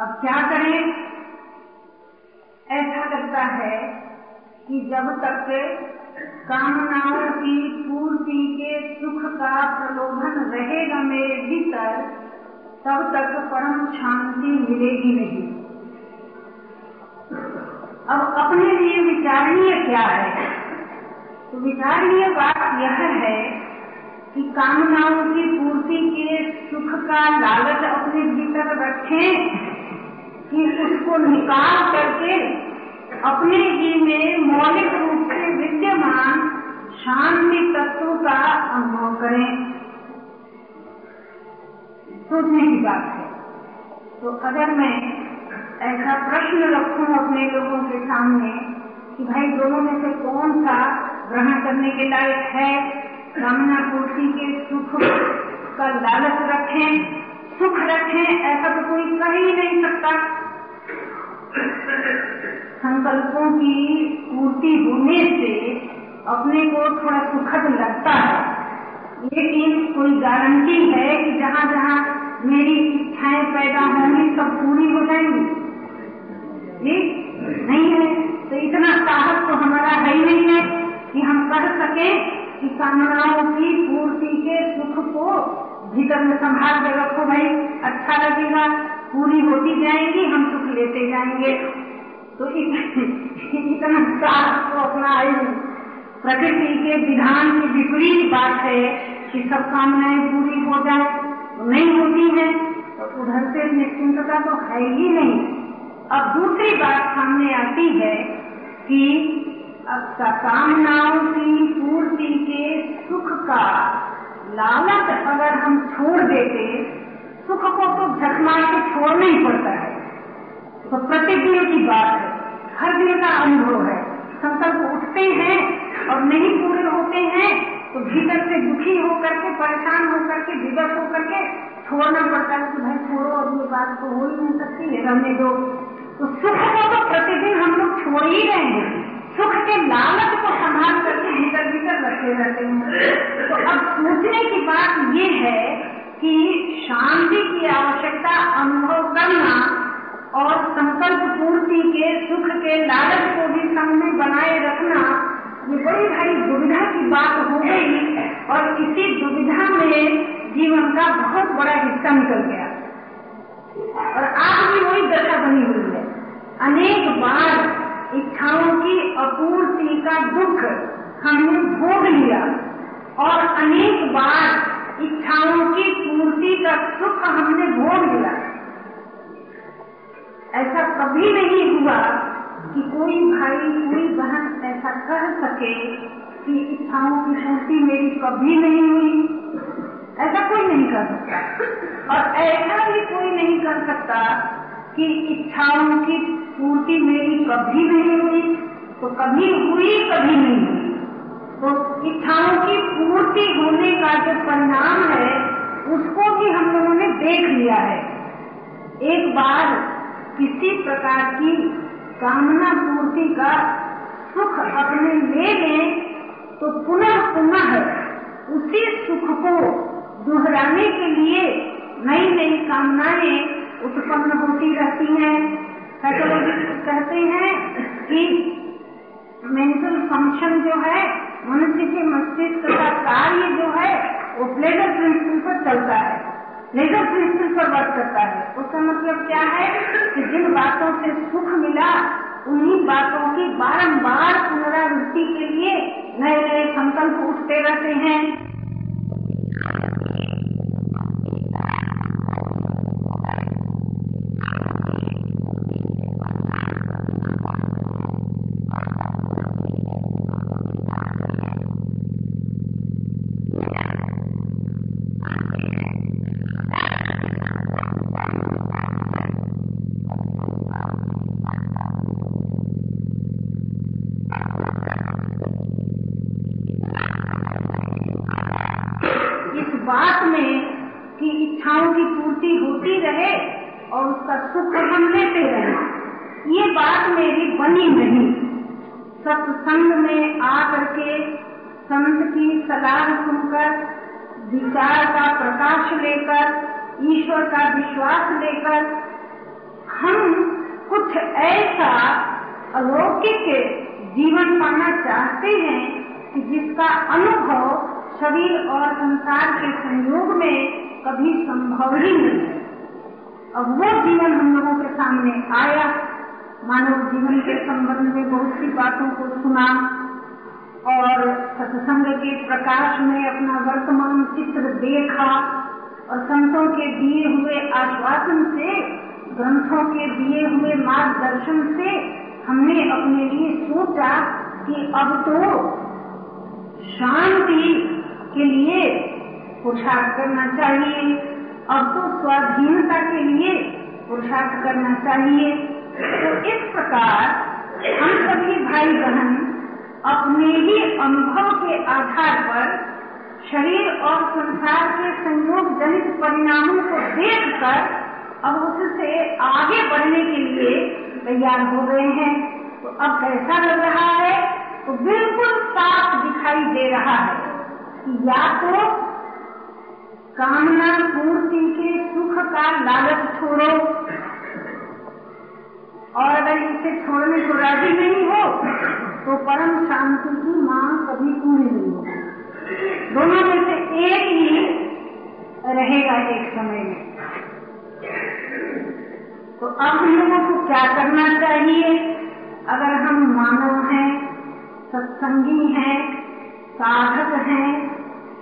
अब क्या करें? ऐसा लगता है कि जब तक कामनाओं की पूर्ति के सुख का प्रलोभन रहेगा मेरे भीतर, तब तक परम शांति मिलेगी नहीं। अब अपने लिए विचारणीय क्या है? तो विचारणीय बात यह है कि कामनाओं की पूर्ति के सुख का लालच अपने भीतर रखें। कि उसको निकाल करके अपने ही में मौलिक रूप से विद्यमान शांति तत्व का अनुभव करें। सोचने की बात है। तो अगर मैं ऐसा प्रश्न रखूँ अपने लोगों के सामने कि भाई दोनों में से कौन सा ग्रहण करने के लायक है, कामना पूर्ति के सुख का लालच रखें, सुख रखें, ऐसा तो कोई कह ही नहीं सकता। संकल्पों की पूर्ति होने से अपने को थोड़ा सुखद लगता है। लेकिन कोई गारंटी है कि जहाँ जहाँ मेरी इच्छाएँ पैदा होंगी, सब पूरी हो जाएँगी? ठीक नहीं है। तो इतना साहस तो हमारा है ही नहीं है कि हम कर सके कि कामनाओं की पूर्ति के सुख को भीतर में संभाल के रखो भाई। अच्छा लगेगा। पूरी होती जाएँगी, हम सुख लेते जाएँगे। तो इतना तो अपना प्रकृति के विधान की विपरीत बात है कि सब कामनाएँ पूरी हो जाए तो नहीं होती है तो उधर से निश्चिंतता तो है ही नहीं। अब दूसरी बात सामने आती है कि अब कामनाओं की पूर्ति के सुख का लालच अगर हम छोड़ देते सुख को तो झट मार के छोड़ना ही पड़ता है। तो प्रतिदिन की बात है। हर दिन का अनुभव है। संकल्प उठते हैं और नहीं पूरे होते हैं तो भीतर से दुखी होकर के, परेशान होकर के, विवश होकर के छोड़ना पड़ता है कि भाई छोड़ो, अब ये बात तो हो ही नहीं सकती। है रहने दो तो सुख को तो प्रतिदिन हम लोग छोड़ ही रहे हैं। सुख के लालच को संभाल करके भीतर भीतर रखे रहते हैं। तो अब सोचने की बात ये है कि शांति की आवश्यकता अनुभव करना और संकल्प पूर्ति के, सुख के, लालच को भी में बनाए रखना, ये बड़ी भारी दुविधा की बात हो गई और इसी दुविधा में जीवन का बहुत बड़ा हिस्सा निकल गया। और आज भी वही दशा बनी हुई है। अनेक बार इच्छाओं की अपूर्ति का दुख हमने भोग लिया और अनेक बार इच्छाओं की पूर्ति का सुख हमने भोग लिया ऐसा कभी नहीं हुआ कि कोई भाई, कोई बहन ऐसा कह सके कि इच्छाओं की पूर्ति मेरी कभी नहीं हुई। ऐसा कोई नहीं कर सकता। और ऐसा भी कोई नहीं कर सकता कि इच्छाओं की पूर्ति मेरी कभी नहीं हुई तो कभी हुई, कभी नहीं हुई। तो इच्छाओं की पूर्ति होने का जो परिणाम है उसको भी हम लोगों ने देख लिया है। एक बार किसी प्रकार की कामना पूर्ति का सुख अपने ले लें तो पुनः पुनः उसी सुख को दोहराने के लिए नई नई कामनाएँ उत्पन्न होती रहती हैं। साइकोलॉजिस्ट कहते हैं कि मेंटल फ़ंक्शन जो है, मनुष्य के मस्तिष्क का कार्य जो है, वो प्लेजर प्रिंसिपल पर चलता है। प्लेजर प्रिंसिपल पर वर्क करता है। उसका मतलब क्या है कि जिन बातों से सुख मिला, उन्हीं बातों की बारंबार पुनरावृत्ति के लिए नए नए संकल्प उठते रहते हैं। कभी संभव ही नहीं है। अब वो जीवन हम लोगों के सामने आया। मानव जीवन के संबंध में बहुत सी बातों को सुना और सत्संग के प्रकाश में अपना वर्तमान चित्र देखा और संतों के दिए हुए आश्वासन से, ग्रंथों के दिए हुए मार्गदर्शन से हमने अपने लिए सोचा कि अब तो शांति के लिए पुरुषार्थ करना चाहिए अब तो स्वाधीनता के लिए पुरुषार्थ करना चाहिए। तो इस प्रकार हम सभी भाई बहन अपने ही अनुभव के आधार पर शरीर और संसार के संयोग जनित परिणामों को देखकर अब उससे आगे बढ़ने के लिए तैयार हो गए हैं। तो अब कैसा लग रहा है तो बिल्कुल साफ़ दिखाई दे रहा है कि या तो कामना पूर्ति के सुख का लालच छोड़ो। और अगर इसे छोड़ने को राज़ी नहीं हो तो परम शांति की मांग कभी पूरी नहीं होगी। दोनों में से एक ही रहेगा एक समय में। तो अब हम लोगों को क्या करना चाहिए? अगर हम मानव हैं, सत्संगी हैं, साधक हैं,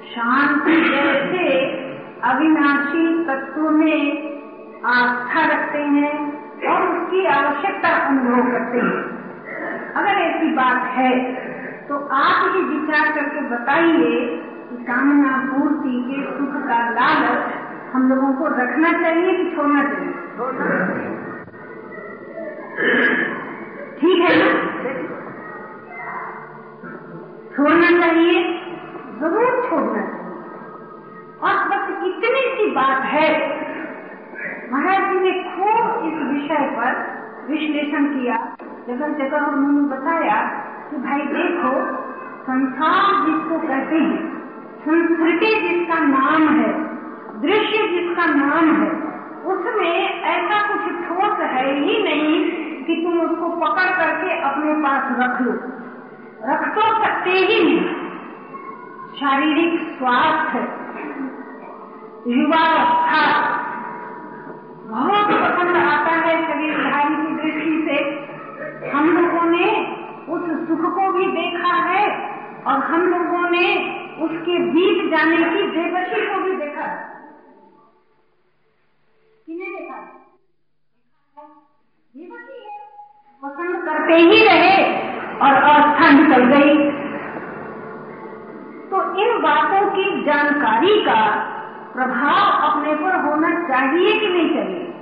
शांति जैसे अविनाशी तत्व में आस्था रखते हैं और उसकी आवश्यकता अनुभव करते हैं। अगर ऐसी बात है तो आप ही विचार करके बताइए कि कामना पूर्ति के सुख का लालच हम लोगों को रखना चाहिए कि छोड़ना चाहिए? ठीक है छोड़ना चाहिए, ज़रूर छोड़ना चाहिए। और बस इतनी सी बात है। महाराज जी ने खूब इस विषय पर विश्लेषण किया। जगह जगह उन्होंने बताया कि भाई देखो, संसार जिसको कहते हैं, संस्कृति जिसका नाम है, दृश्य जिसका नाम है, उसमें ऐसा कुछ ठोस है ही नहीं कि तुम उसको पकड़ करके अपने पास रख लो। रख तो सकते ही नहीं। शारीरिक स्वास्थ्य युवावस्था बहुत पसंद आता है शरीर धारण की दृष्टि से। हम लोगों ने उस सुख को भी देखा है और हम लोगों ने उसके बीत जाने की बेबसी को भी देखा है। देखा बेबसी है। पसंद करते ही रहे और अवस्था निकल गई। तो इन बातों की जानकारी का प्रभाव अपने पर होना चाहिए कि नहीं चाहिए?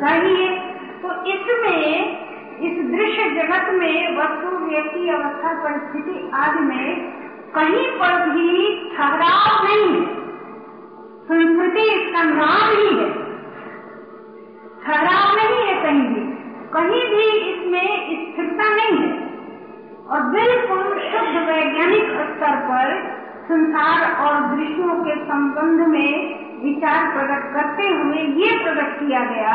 चाहिए। तो इसमें, इस दृश्य जगत में, वस्तु, व्यक्ति, अवस्था, परिस्थिति आदि में कहीं पर भी ठहराव नहीं है। संस्कृति इसका नाम ही है। ठहराव नहीं है कहीं भी। कहीं भी इसमें स्थिरता नहीं है। और बिल्कुल शुद्ध वैज्ञानिक स्तर पर संसार और दृश्यों के संबंध में विचार प्रकट करते हुए ये प्रकट किया गया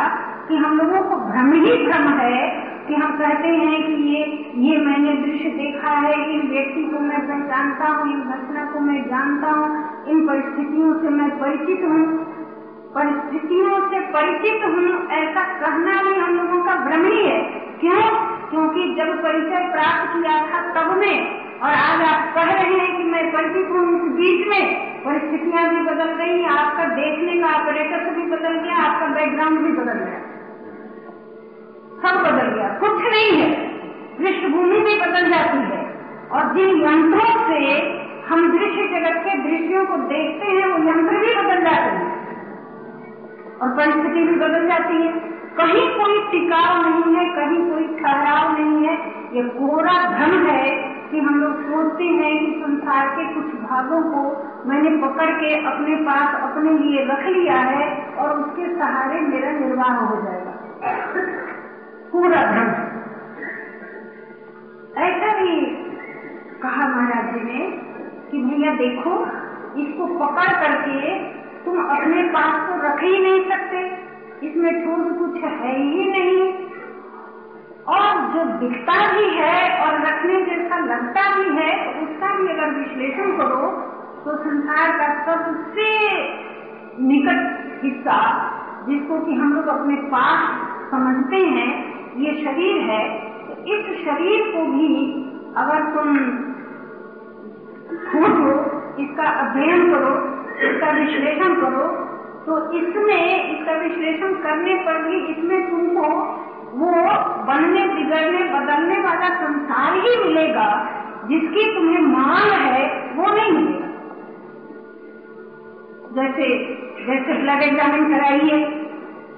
कि हम लोगों को भ्रम ही भ्रम है कि हम कहते हैं कि ये ये मैंने दृश्य देखा है, इन व्यक्ति को मैं पहचानता हूँ, इन घटना को मैं जानता हूँ, इन परिस्थितियों से मैं परिचित हूँ। परिस्थितियों से परिचित हूँ, ऐसा कहना भी हम लोगों का भ्रम ही। है क्यों? क्योंकि जब परिचय प्राप्त किया था तब में, और आज आप कह रहे हैं कि मैं परिचित हूँ उस बीच में, परिस्थितियाँ भी बदल गई, आपका देखने का ऑपरेटर भी बदल गया, आपका बैकग्राउंड भी बदल गया। सब बदल गया, कुछ नहीं है। पृष्ठभूमि भी बदल जाती है। और जिन यंत्रों से हम दृश्य जगत के दृश्यों को देखते हैं, वो यंत्र भी बदल जाते हैं। और परिस्थिति भी बदल जाती है। कहीं कोई टिकाव नहीं है, कहीं कोई ठहराव नहीं है। ये कोरा धन है कि हम लोग सोचते हैं कि संसार के कुछ भागों को मैंने पकड़ के अपने पास, अपने लिए रख लिया है और उसके सहारे मेरा निर्वाह हो जाएगा। पूरा धन ऐसा ही कहा महाराज जी ने कि भैया देखो, इसको पकड़ करके तुम अपने पास तो रख ही नहीं सकते। इसमें ठोस कुछ है ही नहीं। और जो दिखता भी है और रखने जैसा लगता भी है उसका भी अगर विश्लेषण करो तो संसार का सबसे निकट हिस्सा, जिसको कि हम लोग अपने पास समझते हैं, ये शरीर है। तो इस शरीर को भी अगर तुम खोजो इसका अध्ययन करो इसका विश्लेषण करो। तो इसमें, इसका विश्लेषण करने पर भी इसमें तुमको वो बनने, बिगड़ने, बदलने वाला संसार ही मिलेगा, जिसकी तुम्हें मांग है, वो नहीं मिलेगा। जैसे जैसे ब्लड एग्जामिन कराइए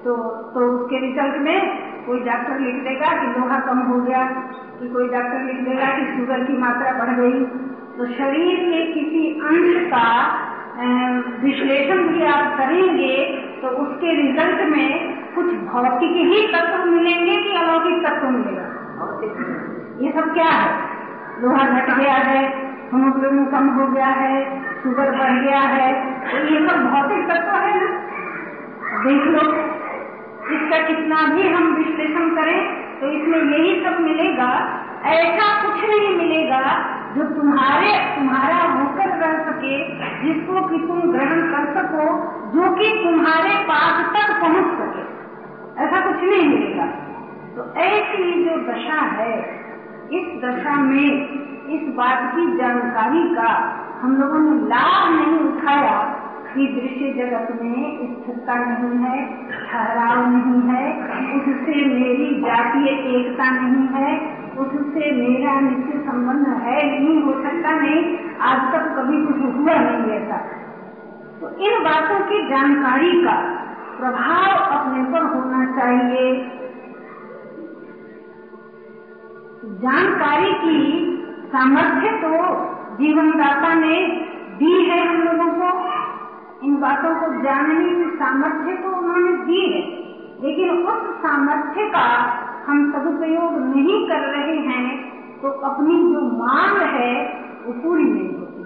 तो तो उसके रिज़ल्ट में कोई डॉक्टर लिख देगा कि लोहा कम हो गया, कि कोई डॉक्टर लिख देगा कि शुगर की मात्रा बढ़ गई। तो शरीर के किसी अंश का विश्लेषण भी आप करेंगे तो उसके रिज़ल्ट में कुछ भौतिक ही तत्व मिलेंगे कि अलौकिक तत्व मिलेगा? ये सब क्या है? लोहा घट गया है हिमोग्लोबिन कम हो गया है शुगर बढ़ गया है तो ये सब भौतिक तत्व है ना? देख लो, इसका कितना भी हम विश्लेषण करें तो इसमें यही सब मिलेगा, ऐसा कुछ नहीं मिलेगा जो तुम्हारे, तुम्हारा होकर रह सके, जिसको कि तुम ग्रहण कर सको, जो कि तुम्हारे पास तक पहुँच सके। ऐसा कुछ नहीं मिलेगा। तो ऐसी जो दशा है, इस दशा में, इस बात की जानकारी का हम लोगों ने लाभ नहीं उठाया। कि दृश्य जगत में स्थिरता नहीं है, ठहराव नहीं है, उससे मेरी जातीय एकता नहीं है उससे मेरा निश्चित संबंध है, नहीं हो सकता नहीं आज तक कभी कुछ हुआ नहीं ऐसा। तो इन बातों की जानकारी का प्रभाव अपने पर होना चाहिए। जानकारी की सामर्थ्य तो जीवनदाता ने दी है हम लोगों को। इन बातों को जानने की सामर्थ्य तो उन्होंने दी है, लेकिन उस सामर्थ्य का हम सदुपयोग नहीं कर रहे हैं तो अपनी जो मांग है, वो पूरी नहीं होती।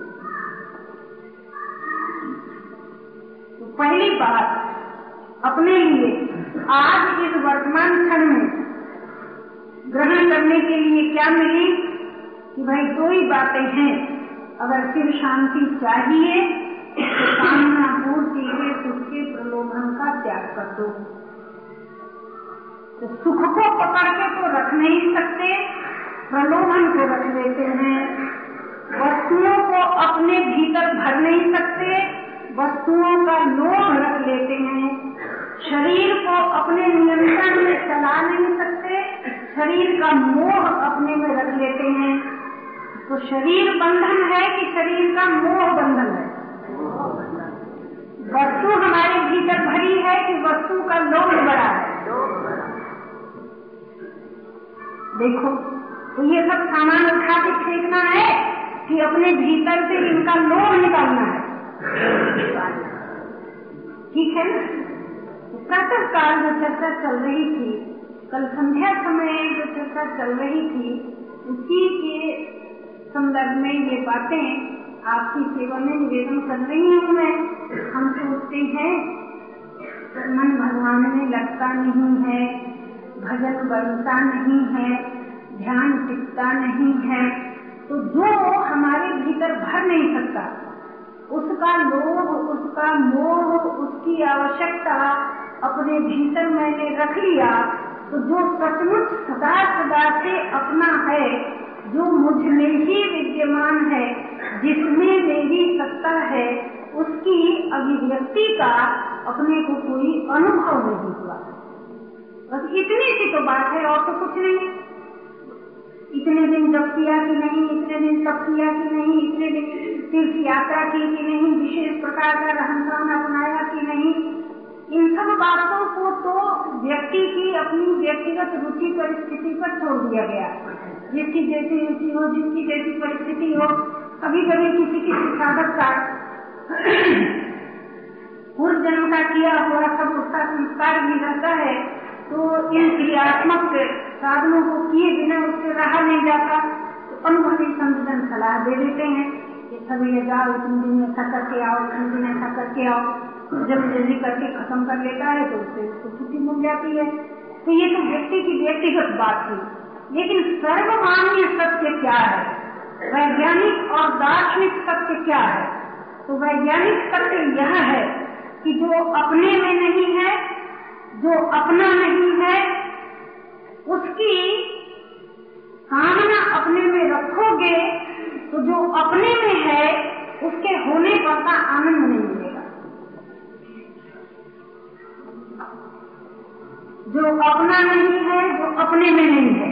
तो पहली बात, अपने लिए आज इस वर्तमान क्षण में ग्रहण करने के लिए क्या मिली कि भाई दो ही बातें हैं। अगर फिर शांति चाहिए तो कामना पूर्ति के सुख के प्रलोभन का त्याग कर दो। तो सुख को पकड़ के तो रख नहीं सकते, प्रलोभन को रख लेते हैं। वस्तुओं को अपने भीतर भर नहीं सकते, वस्तुओं का लोभ रख लेते हैं। शरीर को अपने नियंत्रण में चला नहीं सकते, शरीर का मोह अपने में रख लेते हैं। तो शरीर बंधन है कि शरीर का मोह बंधन है? वस्तु हमारे भीतर भरी है कि वस्तु का लोभ बड़ा है? देखो तो ये सब सामान उठा के फेंकना है कि अपने भीतर से इनका लोभ निकालना है। ठीक है ना? प्रातः काल जो चर्चा चल रही थी, कल संध्या समय जो चर्चा चल रही थी, उसी के संदर्भ में ये बातें आपकी सेवा में निवेदन कर रही हूँ मैं। हम सोचते हैं, मन भगवान में लगता नहीं है भजन बनता नहीं है, ध्यान टिकता नहीं है तो जो हमारे भीतर भर नहीं सकता, उसका लोभ, उसका मोह, उसकी आवश्यकता अपने भीतर मैंने रख लिया तो जो सचमुच सदा सदा से अपना है, जो मुझमें ही विद्यमान है, जिसमें मेरी सत्ता है, उसकी अभिव्यक्ति का अपने को कोई अनुभव नहीं हुआ। बस इतनी सी तो बात है, और तो कुछ नहीं। इतने दिन जब किया कि नहीं, इतने दिन तब किया कि नहीं, इतने दिन तीर्थ यात्रा की कि नहीं, विशेष प्रकार का रहन सहन अपनाया कि नहीं, इन सब बातों को तो व्यक्ति की अपनी व्यक्तिगत रुचि परिस्थिति पर छोड़ दिया गया। जिसकी जैसी रुचि हो, जिसकी जैसी परिस्थिति हो कभी कभी किसी किसी साधक का पूर्व जन्म का किया हुआ सब उसका संस्कार भी रहता है। तो इन क्रियात्मक साधनों को किए बिना उससे रहा नहीं जाता। तो अनुभवी संतजन सलाह दे देते हैं कि सभी ये जाओ, इतने दिन ऐसा करके आओ, इतने दिन ऐसा करके आओ। जब जल्दी करके खत्म कर लेता है तो उससे उसको छुट्टी मिल जाती है। तो ये तो व्यक्ति की व्यक्तिगत बात थी। लेकिन सर्वमान्य सत्य क्या है? वैज्ञानिक और दार्शनिक सत्य क्या है? तो वैज्ञानिक सत्य यह है कि जो अपने में नहीं है जो अपना नहीं है, उसकी कामना अपने में रखोगे तो जो अपने में है, उसके होने पर का आनंद नहीं मिलेगा। जो अपना नहीं है, जो अपने में नहीं है।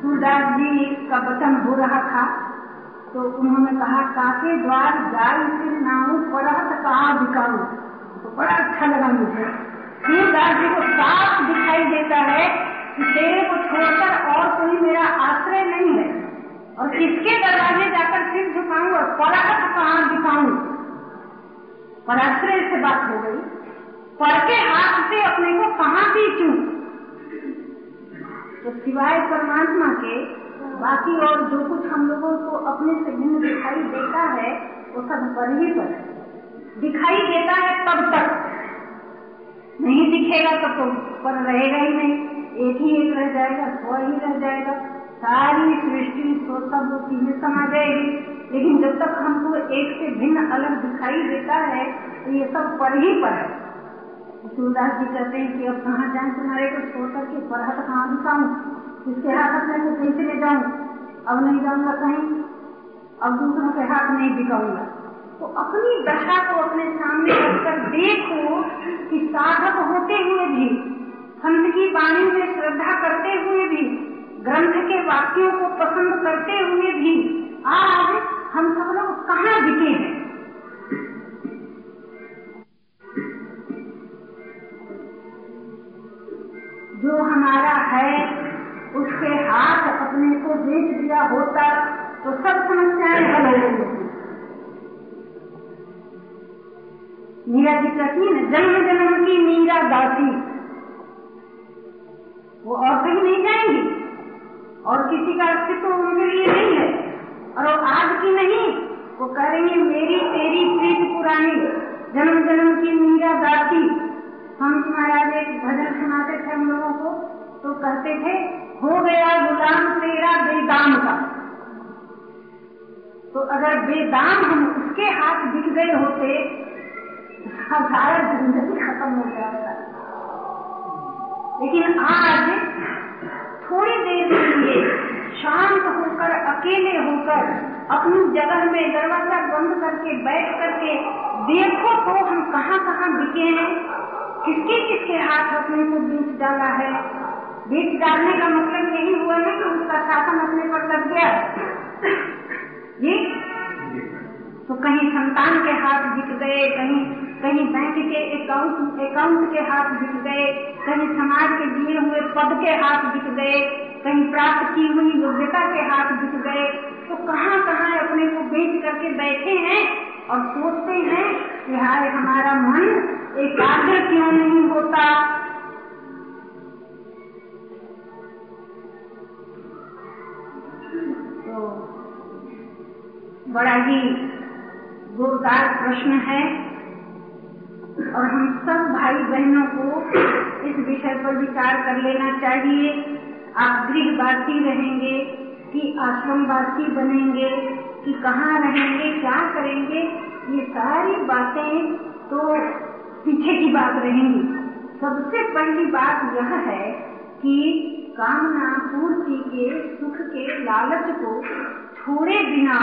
सूरदास जी का वचन हो रहा था तो उन्होंने कहा, काके द्वार जाल पढ़त कहा दिखाऊ तो बड़ा अच्छा लगा मुझे। सूरदास जी को साफ़ दिखाई देता है कि तेरे को छोड़कर और कोई मेरा आश्रय नहीं है। और किसके दरवाजे जाकर सिर झुकाऊं और पढ़त कहा दिखाऊँ? पराश्रय से बात हो गई। पढ़ के हाथ से अपने को कहाँ पीछू तो सिवाय परमात्मा के, बाकी और जो कुछ हम लोगों को अपने से भिन्न दिखाई देता है, वो सब पर ही। पर दिखाई देता है तब तक। नहीं दिखेगा तो पर रहेगा ही नहीं। एक ही एक रह जाएगा स्व ही रह जाएगा। सारी सृष्टि तो सब में समा जाएगी। लेकिन जब तक हमको एक से भिन्न अलग दिखाई देता है तो ये सब पर ही पर है। सूरदास जी कहते हैं कि अब कहाँ जाए तुम्हारे को छोड़ करके पढ़त कहाँ दिखाऊँ किसके हाथ में को कैसे ले जाऊँ? अब नहीं जाऊँगा कहीं। अब दूसरों के हाथ नहीं दिखाऊँगा तो अपनी दशा को अपने सामने रखकर देखो कि साधक होते हुए भी, संत की वाणी में श्रद्धा करते हुए भी, ग्रंथ के वाक्यों को पसंद करते हुए भी, आज हम सब लोग कहाँ दिखे हैं? जो हमारा है, उसके हाथ अपने को बेच दिया होता तो सब समस्याएँ हल हो मीरा जी कहती है जन्म जन्म की मीरा दासी। वो और कहीं नहीं जाएँगी। और किसी का अस्तित्व उनके लिए नहीं है। और वो आज की नहीं, वो करेंगे मेरी तेरी प्रीत पुरानी, जन्म जन्म की मीरा दासी। हम महाराज एक भजन सुनाते थे हम लोगों को। तो कहते थे, हो गया गुलाम तेरा बेदाम का। तो अगर बेदाम हम उसके हाथ दिख गए होते सारा ज़िंदगी खत्म हो जाता लेकिन आज थोड़ी देर के लिए शांत होकर अकेले होकर अपनी जगह में दरवाज़ा बंद करके बैठ करके देखो तो हम कहाँ कहाँ बिके हैं किसके किसके हाथ अपने को बीच डाला है बीच डालने का मतलब यही हुआ है कि उसका शासन अपने पर लग गया जी तो कहीं संतान के हाथ दिख गए, कहीं कहीं बैंक के अकाउंट अकाउंट के हाथ दिख गए, कहीं समाज के दिए हुए पद के हाथ दिख गए, कहीं प्राप्त की हुई योग्यता के हाथ दिख गए। तो कहाँ कहाँ अपने को बेच करके बैठे हैं और सोचते हैं कि हाय, हमारा मन एकाग्र क्यों नहीं होता? तो बड़ा ही जोरदार प्रश्न है। और हम सब भाई बहनों को इस विषय पर विचार कर लेना चाहिए। आप गृहवासी रहेंगे कि आश्रमवासी बनेंगे, कि कहाँ रहेंगे, क्या करेंगे, ये सारी बातें तो पीछे की बात रहेंगी। सबसे पहली बात यह है कि कामना पूर्ति के सुख के लालच को छोड़े बिना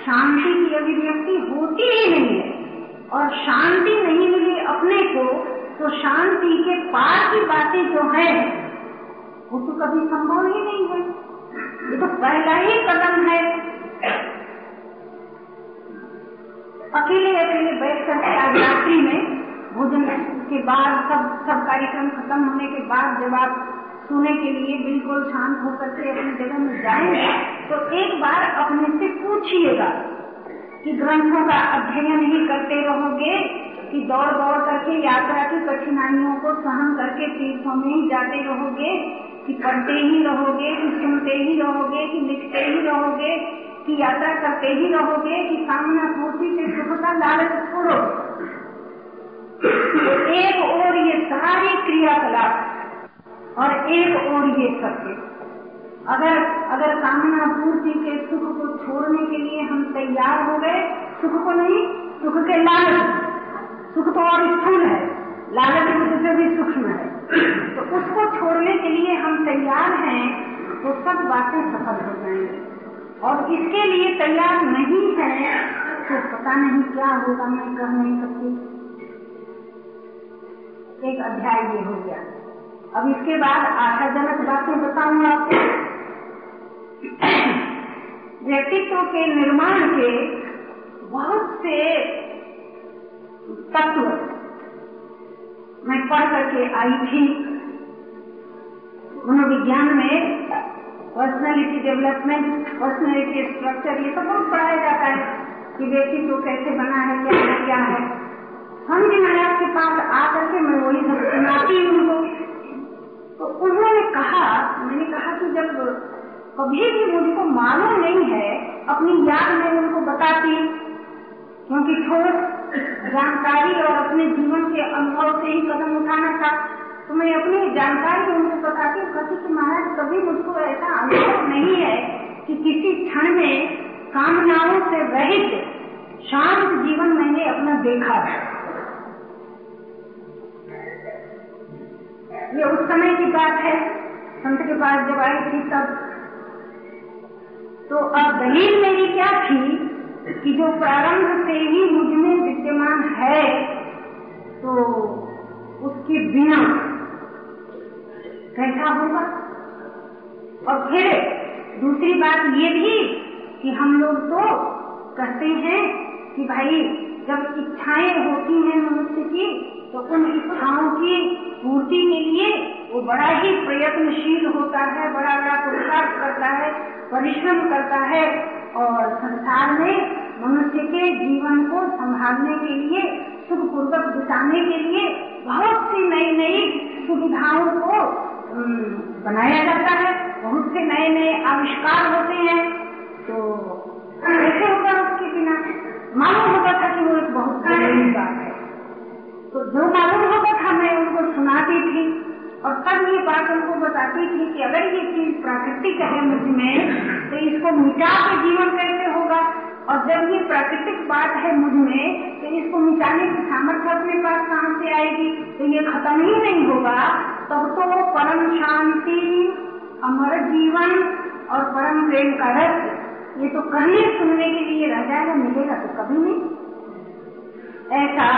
शांति की अभिव्यक्ति होती ही नहीं है। और शांति नहीं मिली अपने को तो शांति के पार की बातें जो है। वो तो कभी संभव ही नहीं है। ये तो पहला ही कदम है। अकेले अकेले बैठ कर आज रात्रि में, भोजन के बाद सब सब कार्यक्रम खत्म होने के बाद जब आप सोने के लिए बिल्कुल शांत होकर के अपनी जगह में जाएँगे तो एक बार अपने से पूछिएगा कि ग्रंथों का अध्ययन ही करते रहोगे कि दौड़ दौड़ करके, यात्रा की कठिनाइयों को सहन करके तीर्थों में ही जाते रहोगे, कि पढ़ते ही रहोगे, कि सुनते ही रहोगे, कि लिखते ही रहोगे, कि यात्रा करते ही रहोगे, कि सामना पूर्ति से सुख का लालच छोड़ो। एक और ये सारी क्रियाकलाप और एक और ये सत्य। अगर अगर कामना पूर्ति के सुख को छोड़ने के लिए हम तैयार हो गए, सुख को नहीं, सुख के लालच सुख तो और स्थूल है, लालच उससे भी सूक्ष्म है। तो उसको छोड़ने के लिए हम तैयार हैं तो सब बातें सफल हो जाएँगी। और इसके लिए तैयार नहीं है तो पता नहीं क्या होगा, मैं कह नहीं सकती। एक अध्याय ये हो गया। अब इसके बाद आशाजनक बातें बताऊँगा आपको। व्यक्तित्व के निर्माण के बहुत से तत्व मैं पढ़ करके आई थी। मनोविज्ञान में पर्सनैलिटी डेवलपमेंट पर्सनैलिटी स्ट्रक्चर ये सब बहुत पढ़ाया जाता है कि व्यक्तित्व कैसे बना है क्या है क्या है। हम भी मैं आपके पास आकर के मैं वही सब सुनाती उनको तो उन्होंने कहा, मैंने कहा कि जब कभी भी मुझको मालूम नहीं है, अपनी याद में उनको बताती, क्योंकि ठोस जानकारी और अपने जीवन के अनुभव से ही कदम उठाना था तो मैं अपनी जानकारी उनको बताती हूँ, कहती कि महाराज, कभी मुझको ऐसा अनुभव नहीं है कि किसी क्षण में कामनाओं से रहित शांत जीवन मैंने अपना देखा है। ये उस समय की बात है। संत के पास जब आई थी तब। तो अब दलील मेरी क्या थी कि जो प्रारंभ से ही मुझमें विद्यमान है तो उसके बिना कैसा होगा? और फिर दूसरी बात ये भी कि हम लोग तो कहते हैं कि भाई जब इच्छाएँ होती हैं मनुष्य की तो उन इच्छाओं की पूर्ति के लिए वो बड़ा ही प्रयत्नशील होता है, बड़ा बड़ा पुरुषार्थ करता है, परिश्रम करता है और संसार में मनुष्य के जीवन को संभालने के लिए सुख पूर्वक बिताने के लिए बहुत सी नई नई सुविधाओं को बनाया जाता है। बहुत से नए नए आविष्कार होते हैं। तो कैसे होगा उसके बिना मालूम होता था कि वो एक बहुत ज़रूरी बात है तो जो मालूम होता था मैं उनको सुनाती थी और तब ये बात उनको बताती थी कि अगर ये चीज़ प्राकृतिक है मुझमें तो इसको मिटा के जीवन कैसे होगा? और जब ये प्राकृतिक बात है मुझमें तो इसको मिटाने की सामर्थ्य अपने पास कहाँ से आएगी? तो ये खत्म ही नहीं होगा। तब तो परम शांति, अमर जीवन और परम प्रेम का रस, ये तो कहने सुनने के लिए रह जाएगा, मिलेगा तो कभी नहीं। ऐसा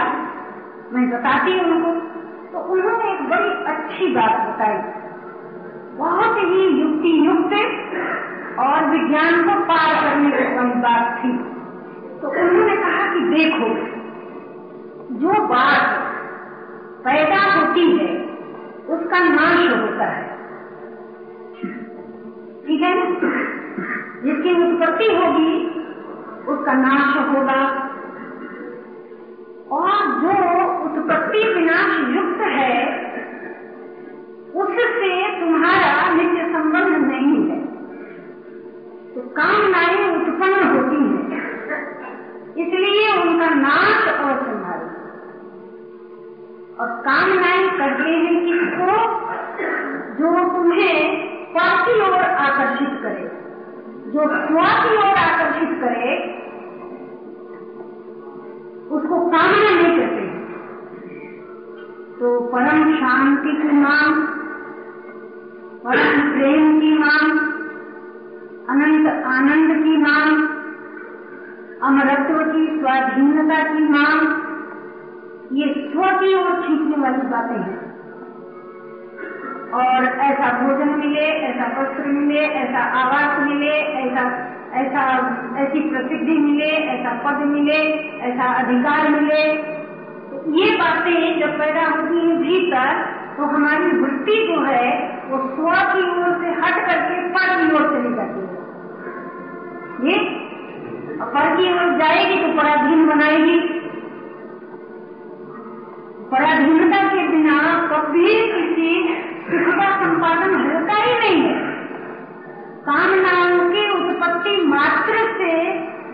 मैं बताती हूँ उनको। तो उन्होंने एक बड़ी अच्छी बात बताई। बहुत ही युक्ति युक्त और विज्ञान को पार करने की वाली बात थी। तो उन्होंने कहा कि देखो, जो बात पैदा होती है, उसका नाश होता है। ठीक है जिसकी उत्पत्ति होगी, उसका नाश होगा। और जो उत्पत्ति विनाश युक्त है उससे तुम्हारा नित्य संबंध नहीं है। तो कामनाएँ उत्पन्न होती हैं। इसलिए उनका नाश असंभव और कामनाएँ करते हैं किसको? जो तुम्हें स्व की ओर आकर्षित करे। जो स्व की ओर आकर्षित करे, उसको कामना नहीं कहते तो परम शांति की मांग परम प्रेम की मांग अनंत आनंद की मांग अमरत्व की स्वाधीनता की मांग ये छोटी और खींचने वाली बातें हैं। और ऐसा भोजन मिले, ऐसा वस्त्र मिले, ऐसा आवास मिले, ऐसा ऐसा, ऐसी प्रसिद्धि मिले, ऐसा पद मिले, ऐसा अधिकार मिले ये बातें जब पैदा होती हैं भीतर तो हमारी वृत्ति जो है, वो स्व की ओर से हट करके पर की ओर चली जाती है। ये पर की ओर जाएगी तो पराधीन बनाएगी। पराधीनता के बिना कभी किसी सुख का संपादन होता ही नहीं है। कामनाओं की उत्पत्ति मात्र से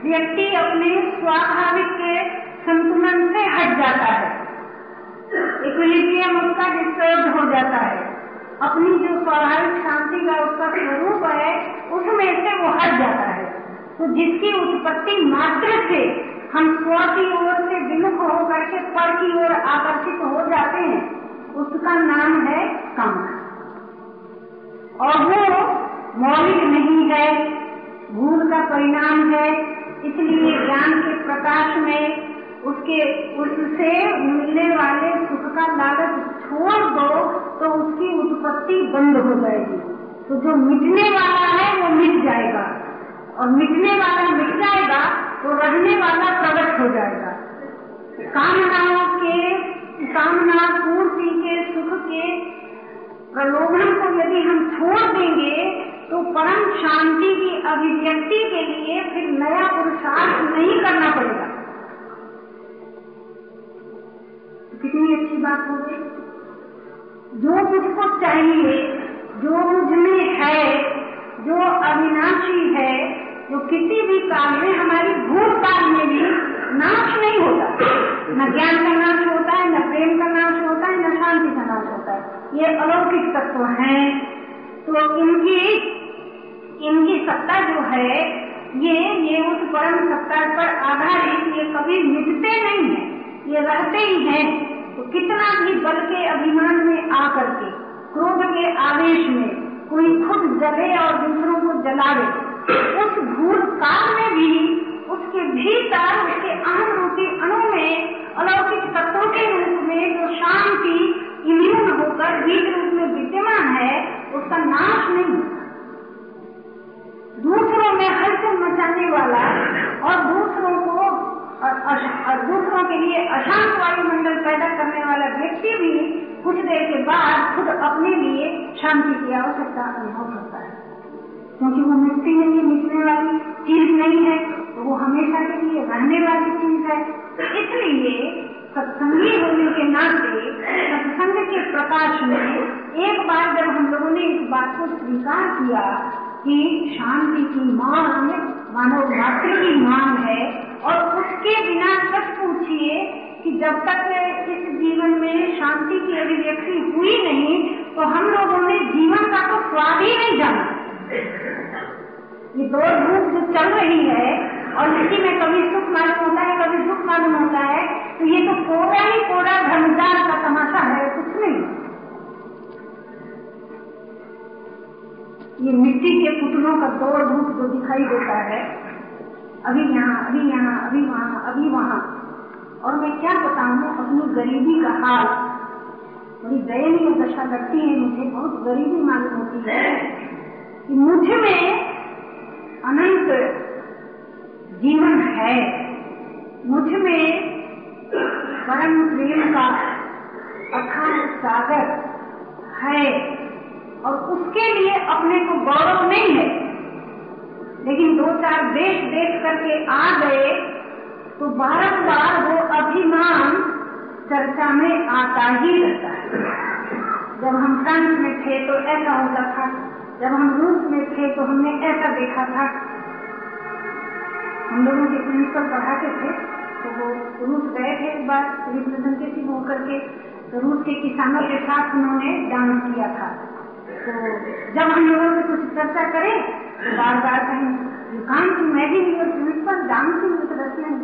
व्यक्ति अपने स्वाभाविक के संतुलन से हट जाता है। इक्विलिब्रियम उसका डिस्टर्ब हो जाता है। अपनी जो स्वाभाविक शांति का उसका स्वरूप है, उसमें से वो हट जाता है। तो जिसकी उत्पत्ति मात्र से हम स्व की ओर से विमुख होकर के पर की ओर आकर्षित हो जाते हैं, उसका नाम है कामना। और वो मौलिक नहीं है, भूल का परिणाम है, इसलिए ज्ञान के प्रकाश में उसके उससे मिलने वाले सुख का लालच छोड़ दो तो उसकी उत्पत्ति बंद हो जाएगी। तो जो मिटने वाला है, वो मिट जाएगा। और मिटने वाला मिट जाएगा तो रहने वाला प्रकट हो जाएगा। कामनाओं के, कामना पूर्ति के, सुख के प्रलोभन को यदि हम छोड़ देंगे तो परम शांति की अभिव्यक्ति के लिए फिर नया पुरुषार्थ नहीं करना पड़ेगा। कितनी अच्छी बात हो गई जो मुझको चाहिए, जो मुझमें है, जो अविनाशी है, जो किसी भी काल में हमारी भूतकाल में भी नाश नहीं होता। न ज्ञान का नाश होता है, न प्रेम का नाश होता है, न शांति का नाश होता है। ये अलौकिक तत्व हैं। तो इनकी इनकी सत्ता जो है, ये ये उस परम सत्ता पर आधारित, ये कभी मिटते नहीं है। ये रहते ही हैं। तो कितना भी बल के अभिमान में आकर के, क्रोध के आवेश में कोई खुद जले और दूसरों को जलावे, उस भूतकाल में भी, उसके भीतर, उसके अहम रूपी अणु में, अलौकिक तत्वों के रूप में जो शांति इम्यून होकर बीज रूप में विद्यमान है, उसका नाश नहीं दूसरों में हलचल मचाने वाला और दूसरों को और दूसरों के लिए अशांत वायुमंडल पैदा करने वाला व्यक्ति भी कुछ देर के बाद खुद अपने लिए शांति की आवश्यकता अनुभव करता है। क्योंकि वो मिट्टी नहीं मिटने वाली चीज़ नहीं है तो वो हमेशा के लिए रहने वाली चीज़ है। तो इसलिए सत्संगी होने के नाते सत्संग के प्रकाश में एक बार जब हम लोगों ने इस बात को स्वीकार किया कि शांति की मांग मानव मात्र की मांग है, और उसके बिना सब पूछिए कि जब तक इस जीवन में शांति की अभिव्यक्ति हुई नहीं तो हम लोगों ने जीवन का तो स्वाद ही नहीं जाना। ये दो रूप जो चल रही है, और इसी में कभी ये मिट्टी के पुतलों का दौड़ धूप जो दिखाई देता है, अभी यहाँ अभी यहाँ, अभी वहाँ अभी वहाँ। और मैं क्या बताऊँ, अपनी गरीबी का हाल। बड़ी दयनीय दशा लगती है, मुझे बहुत गरीबी मालूम होती है कि मुझमें अनंत जीवन है। मुझमें परम प्रेम का अखंड सागर है। और उसके लिए अपने को गौरव नहीं है। लेकिन दो चार देश देख करके आ गए तो बारम्बार वो अभिमान चर्चा में आता ही रहता है। जब हम फ्रांस में थे तो ऐसा होता था, जब हम रूस में थे तो हमने ऐसा देखा था। हम लोगों के प्रिंसिपल पढ़ाते थे तो वो रूस गए थे एक बार रिप्रेजेंटेटिव होकर के तो रूस के किसानों के साथ उन्होंने डांस किया था। तो जब हम लोगों से कुछ चर्चा करें तो बार बार कहें you can't to imagine your principal dancing with Russian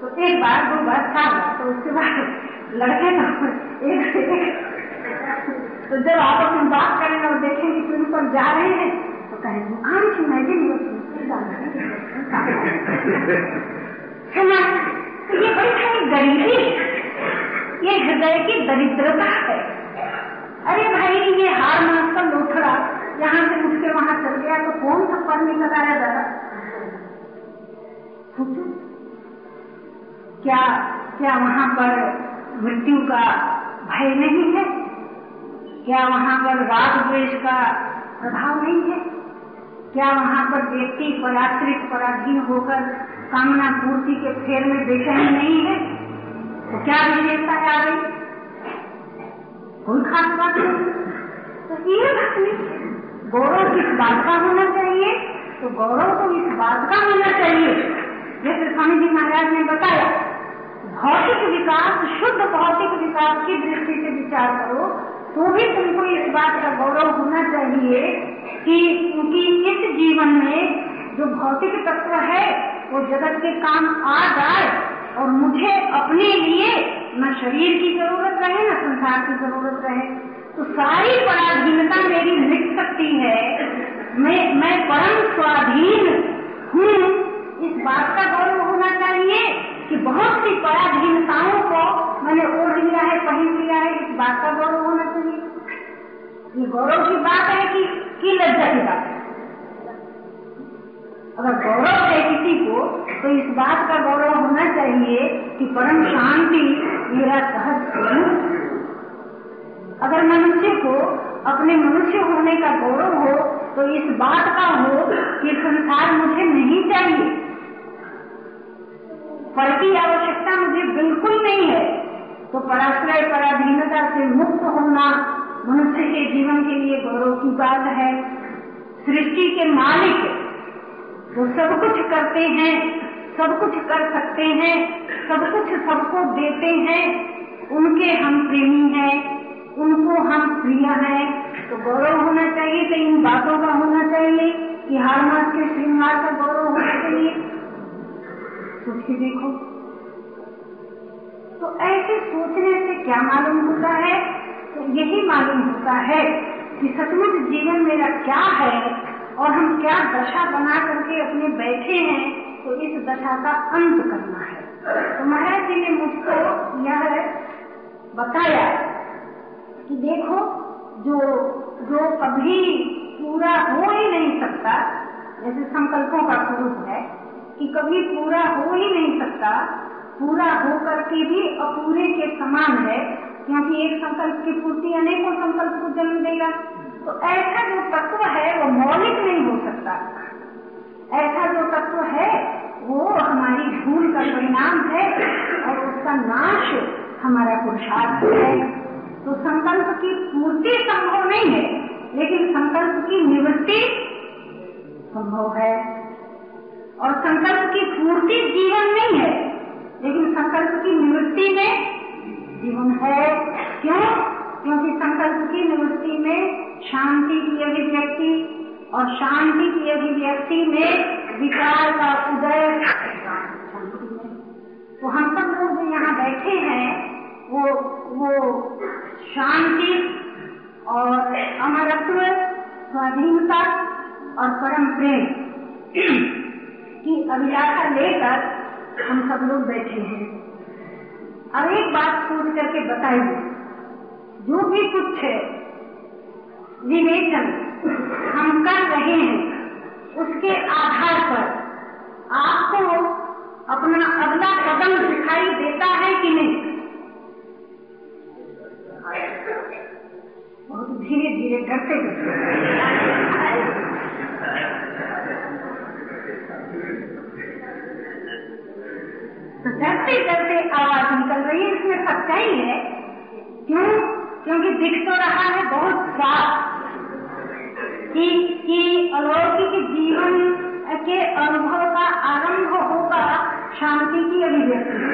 तो एक बार, दो बार बार तो उसके बाद लड़के तो एक तो जब आपस में बात करें और देखें कि प्रिंसिपल जा रहे हैं तो कहें you can't to imagine your principal dancing तो ये बड़ी गरीबी ये हृदय की दरिद्रता है। अरे भाई, ये हार मास का लोथड़ा यहाँ से उठ के वहाँ चल गया तो कौन सा पर नहीं लगाया जा रहा क्या क्या वहाँ पर मृत्यु का भय नहीं है? क्या वहाँ पर राग द्वेष का प्रभाव नहीं है? क्या वहाँ पर व्यक्ति पराश्रित पराधीन होकर कामना पूर्ति के फेर में बेचैन नहीं है? तो क्या विशेषता आ गई? बात नहीं तो ये गौरव किस बात का होना चाहिए तो गौरव को इस बात का होना चाहिए जैसे स्वामी जी महाराज ने बताया भौतिक विकास शुद्ध भौतिक विकास की दृष्टि से विचार करो। तो भी तुमको इस बात का गौरव होना चाहिए कि क्योंकि इस जीवन में जो भौतिक तत्व है, वो जगत के काम आ जाए और मुझे अपने लिए न शरीर की ज़रूरत रहे न संसार की ज़रूरत रहे तो सारी पराधीनता मेरी मिट सकती है। मैं मैं परम स्वाधीन हूँ। इस बात का गौरव होना चाहिए कि बहुत सी पराधीनताओं को मैंने ओढ़ लिया है पहन लिया है इस बात का गौरव होना चाहिए। ये गौरव की बात है कि, कि लज्जा की बात है। अगर गौरव है किसी को तो इस बात का गौरव होना चाहिए कि परम शांति मेरा सहज अगर मनुष्य को अपने मनुष्य होने का गौरव हो तो इस बात का हो कि संसार मुझे नहीं चाहिए। फल की आवश्यकता मुझे बिल्कुल नहीं है। तो पराश्रय पराधीनता से मुक्त होना मनुष्य के जीवन के लिए गौरव की बात है। सृष्टि के मालिक वो सब कुछ करते हैं, सब कुछ कर सकते हैं, सब कुछ सबको देते हैं। उनके हम प्रेमी हैं, उनको हम प्रिय हैं। तो गौरव होना चाहिए तो इन बातों का होना चाहिए कि हर मास के श्रृंगार का गौरव होना चाहिए। सोच के देखो। तो ऐसे सोचने से क्या मालूम होता है? तो यही मालूम होता है कि सचमुच जीवन मेरा क्या है? और हम क्या दशा बना करके अपने बैठे हैं तो इस दशा का अंत करना है। तो महाराज जी ने मुझको यह बताया कि देखो, जो जो कभी पूरा हो ही नहीं सकता, जैसे संकल्पों का स्वरूप है, कि कभी पूरा हो ही नहीं सकता, पूरा हो करके भी अपूरे के समान है, क्योंकि एक संकल्प की पूर्ति अनेकों संकल्प को जन्म देगा। तो ऐसा जो तत्व है, वो मौलिक नहीं हो सकता। ऐसा जो तत्व है, वो हमारी भूल का परिणाम है और उसका नाश हमारा पुरुषार्थ है। तो संकल्प की पूर्ति संभव नहीं है, लेकिन संकल्प की निवृत्ति संभव है। और संकल्प की पूर्ति जीवन नहीं है, लेकिन संकल्प की निवृत्ति में जीवन है। क्यों? क्योंकि संकल्प की निवृत्ति में शांति की अभिव्यक्ति और शांति की अभिव्यक्ति में विचार का उदय तो हम सब लोग जो यहाँ बैठे हैं, वो वो शांति और अमरत्व, स्वाधीनता और परम प्रेम की अभिलाषा लेकर हम सब लोग बैठे हैं। अब एक बात सोच करके बताइए। जो भी कुछ विवेचन हम कर रहे हैं, उसके आधार पर आपको अपना अगला कदम दिखाई देता है कि नहीं? बहुत धीरे धीरे डरते तो डरते डरते आवाज़ निकल रही है, इसमें सच्चाई है, क्यों? क्योंकि दिख तो रहा है बहुत साफ़ कि कि अलौकिक जीवन के अनुभव का आरंभ होगा शांति की अभिव्यक्ति।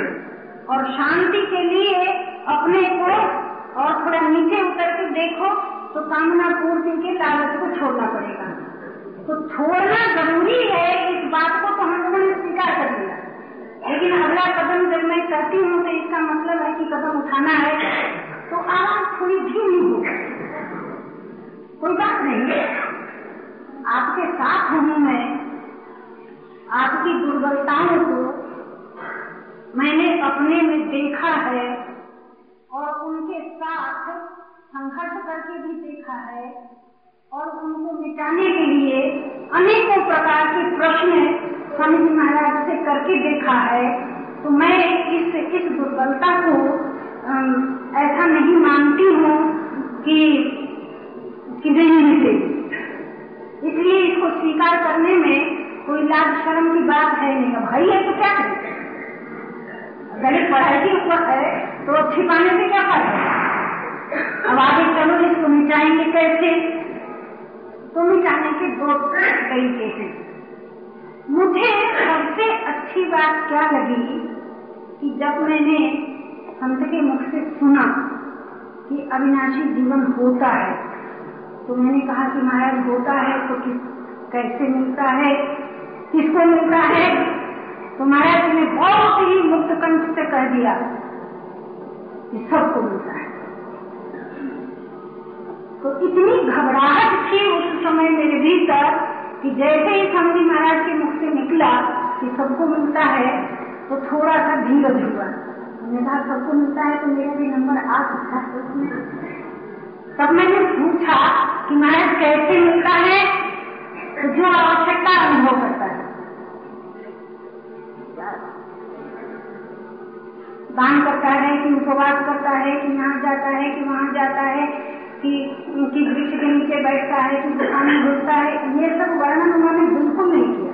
और शांति के लिए अपने को और थोड़ा नीचे उतर के देखो तो कामना पूर्ति के लालच को छोड़ना पड़ेगा। तो छोड़ना ज़रूरी है, इस बात को तो हम लोगों ने स्वीकार कर दिया लेकिन अगला कदम जब मैं करती हूँ तो इसका मतलब है कि कदम उठाना है। तो आवाज़ थोड़ी धीमी हो कोई बात नहीं। आपके साथ हूँ मैं, आपकी दुर्बलताओं को मैंने अपने में देखा है और उनके साथ संघर्ष करके भी देखा है और उनको मिटाने के लिए अनेकों प्रकार के प्रश्न स्वामी जी महाराज से करके देखा है। तो मैं इस इस दुर्बलता को ऐसा नहीं मानती हूँ कि कि नहीं मिलेगी इसलिए इसको स्वीकार करने में कोई लाभ शर्म की बात है नहीं। भाई है तो क्या करें गणित पढ़ाई के ऊपर है तो छिपाने से क्या फ़ायदा? अब आगे चलो इसको मिटाएँगे कैसे? तो मिटाने के दो तरीके हैं। मुझे सबसे अच्छी बात क्या लगी कि जब मैंने संत के मुख से सुना कि अविनाशी जीवन होता है। तो मैंने कहा कि महाराज होता है तो किस, कैसे मिलता है? किसको मिलता है? तो महाराज ने बहुत ही मुक्त कंठ से कह दिया कि सबको मिलता है। तो इतनी घबराहट थी उस समय मेरे भीतर कि जैसे ही स्वामी महाराज के मुख से निकला कि सबको मिलता है तो थोड़ा सा धीरज हुआ। मैंने कहा, सबको मिलता है तो मेरा भी नंबर आ सकता है। उसमें तब मैंने पूछा कि महाराज, कैसे मिलता है? तो जो आवश्यकता अनुभव करता है। दान करता है कि उपवास करता है, कि यहाँ जाता है, कि वहाँ जाता है, कि उनकी वृक्ष के नीचे बैठता है, कि दुकान में घुसता है। ये सब वर्णन उन्होंने बिल्कुल नहीं किया।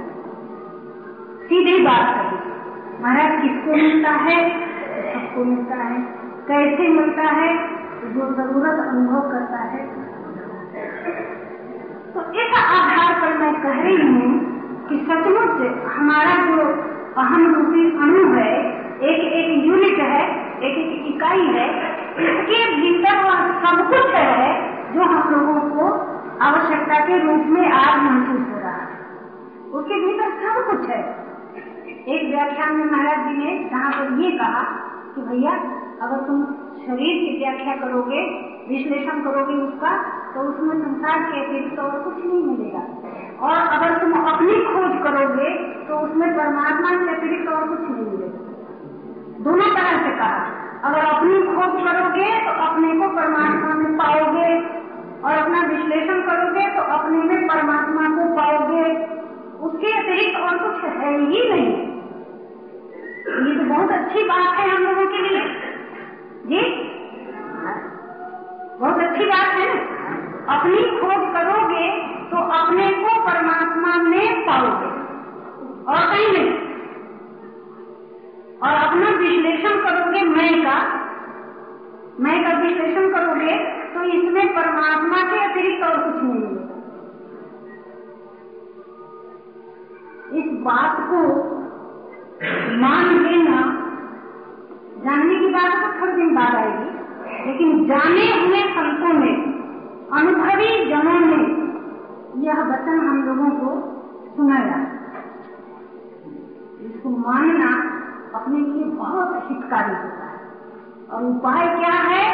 सीधी बात कही। महाराज, किसको मिलता है? सबको मिलता है। कैसे मिलता है? जो ज़रूरत अनुभव करता है। तो इस आधार पर मैं कह रही हूँ कि सचमुच हमारा जो अहम रूपी अणु है, एक एक यूनिट है, एक एक इकाई है, इसके भीतर वह सब कुछ है जो हम लोगों को आवश्यकता के रूप में आज महसूस हो रहा है। उसके भीतर सब कुछ है। एक व्याख्यान में महाराज जी ने जहाँ पर ये कहा कि भैया, अगर तुम शरीर की व्याख्या करोगे, विश्लेषण करोगे उसका तो उसमें संसार के अतिरिक्त और कुछ नहीं मिलेगा। और अगर तुम अपनी खोज करोगे तो उसमें परमात्मा के अतिरिक्त और कुछ नहीं मिलेगा। दोनों तरह से कहा। अगर अपनी खोज करोगे तो अपने को परमात्मा में पाओगे। और अपना विश्लेषण करोगे तो अपने में परमात्मा को पाओगे। उसके अतिरिक्त और कुछ है ही नहीं। तो बहुत अच्छी बात है हम लोगों के लिए। जी? बहुत अच्छी बात है। ना अपनी खोज करोगे तो अपने को परमात्मा में पाओगे। और कहीं नहीं। और अपना विश्लेषण करोगे मैं का। मैं का विश्लेषण करोगे तो इसमें परमात्मा के अतिरिक्त और कुछ नहीं इस बात को मान लेना जानने की बात तो थोड़ी दिन बाद आएगी, लेकिन जाने हुए संतों ने अनुभवी जनों ने यह वचन हम लोगों को सुनाया इसको मानना अपने लिए बहुत हितकारी होता है। और उपाय क्या है?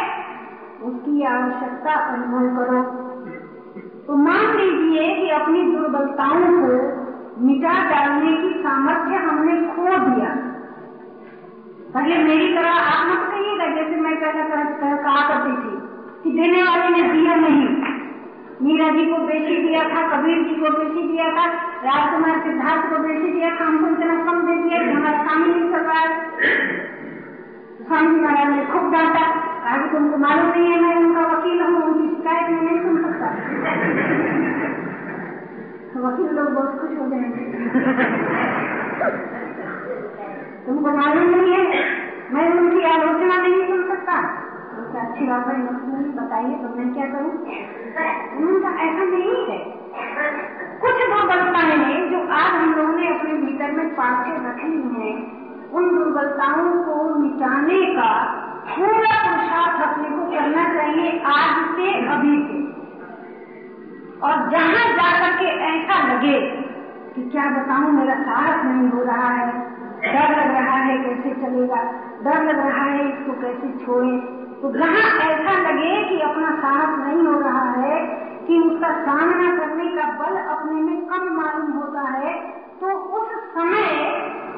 उसकी आवश्यकता अनुभव करो। तो मान लीजिए कि अपनी दुर्बलताओं को मिटा डालने की सामर्थ्य हमने खो दिया। पहले मेरी तरह आप मत कहिएगा, जैसे मैं पहले कहा करती थी कि देने वाले ने दिया नहीं। मीरा जी को बेची दिया था, कबीर जी को बेची दिया था, राजकुमार सिद्धार्थ को बेची दिया था हमको इतना कम दे दिया कि हमारा स्वामी नहीं है स्वामी महाराज ने खूब डांटा। कहा कि तुमको मालूम नहीं है, मैं उनका वकील हूँ, उनकी शिकायत में नहीं सुन सकता तो वकील लोग बहुत खुश हो जाएँगे तुमको मालूम नहीं है, मैं उनकी आलोचना नहीं सुन सकता। तो अच्छी बात है बताइए तो मैं क्या करूँ? उनका ऐसा नहीं है। कुछ दुर्बलताएँ हैं जो आज हम लोगों ने अपने भीतर में पाके रखी हैं। उन दुर्बलताओं को मिटाने का पूरा पुरुषार्थ अपने को करना चाहिए आज से अभी से। और जहाँ जाकर के ऐसा लगे कि क्या बताऊँ, मेरा साहस नहीं हो रहा है। डर लग रहा है कैसे चलेगा? डर लग रहा है इसको कैसे छोड़े? तो जहाँ ऐसा लगे कि अपना साहस नहीं हो रहा है, कि उसका सामना करने का बल अपने में कम मालूम होता है तो उस समय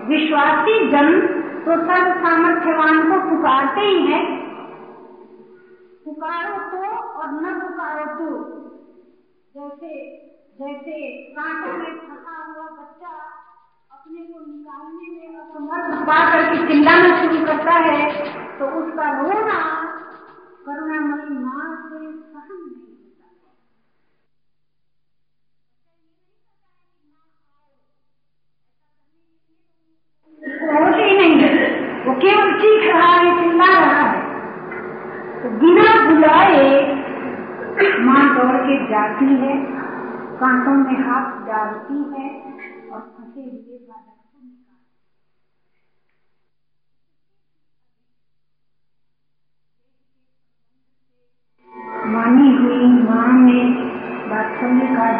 विश्वासी जन तो सर्व सामर्थ्यवान को पुकारते ही हैं। पुकारो तो और न पुकारो तो। जैसे जैसे कांटे में फंसा हुआ बच्चा अपने को निकालने में असमर्थ पा करके चिल्लाना शुरू करता है तो उसका रोना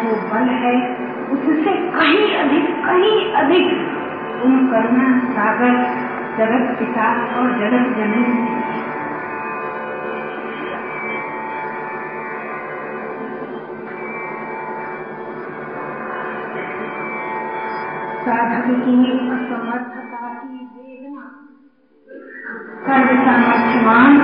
जो बल है, उससे कहीं अधिक कहीं अधिक। उन करुणा, सागर, जगत पिता और जगत जननी साधक की असमर्थता की वेदना। सर्व सामर्थ्यवान